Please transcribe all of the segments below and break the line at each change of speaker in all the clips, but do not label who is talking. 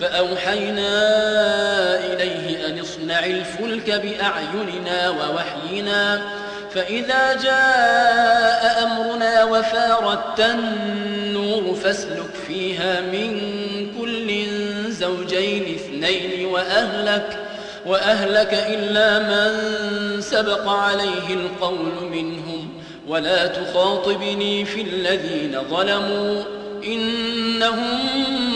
فأوحينا إليه أن اصنع الفلك بأعيننا ووحينا فإذا جاء أمرنا وفارت النور فاسلك فيها من كل زوجين اثنين وأهلك وأهلك إلا من سبق عليه القول منهم ولا تخاطبني في الذين ظلموا إنهم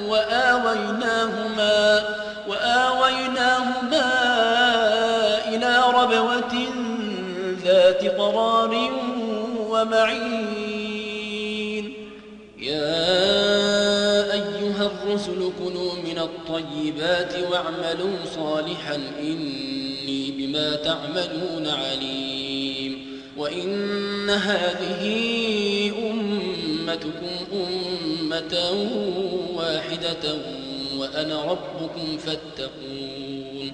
قرار ومعين. يا أيها الرسل كنوا من الطيبات واعملوا صالحا إني بما تعملون عليم. وإن هذه أمتكم أمة واحدة وأنا ربكم فاتقون.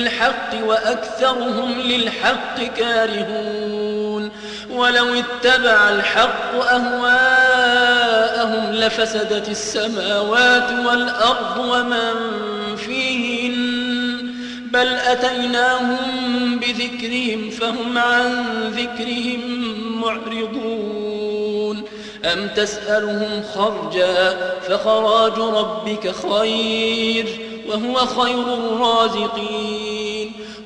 بالحق وأكثرهم للحق كارهون. ولو اتبع الحق أهواءهم لفسدت السماوات والأرض ومن فيهن. بل أتيناهم بذكرهم فهم عن ذكرهم معرضون. أم تسألهم خرجا فخراج ربك خير وهو خير الرازقين.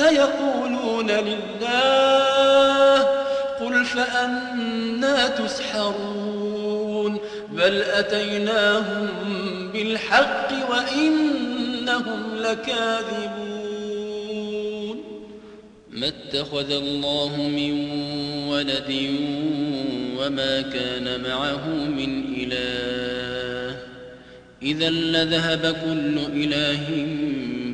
سيقولون لله قل فأنا تسحرون بل أتيناهم بالحق وإنهم لكاذبون ما اتخذ الله من ولد وما كان معه من إله إذا لذهب كل إله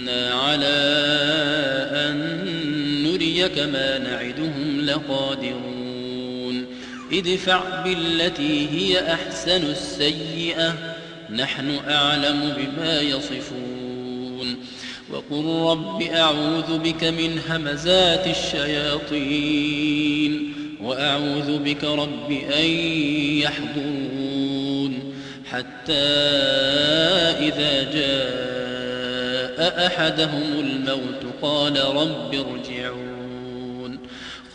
وإنا على أن نريك ما نعدهم لقادرون. ادفع بالتي هي أحسن السيئة نحن أعلم بما يصفون. وقل رب أعوذ بك من همزات الشياطين وأعوذ بك رب أن يحضرون. حتى إذا أحدهم الموت قال رب ارجعون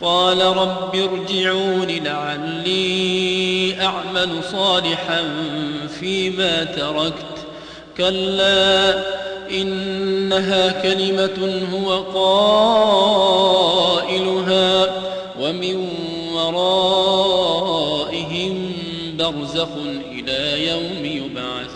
قال رب ارجعون لعلي أعمل صالحا فيما تركت كلا إنها كلمة هو قائلها ومن ورائهم برزخ إلى يوم يبعثون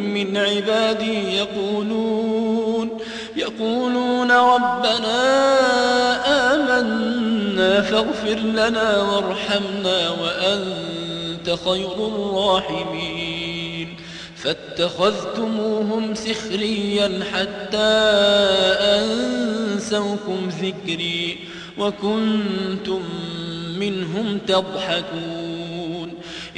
من عبادي يقولون يقولون ربنا آمنا فاغفر لنا وارحمنا وأنت خير الراحمين. فاتخذتموهم سخريا حتى أنسوكم ذكري وكنتم منهم تضحكون.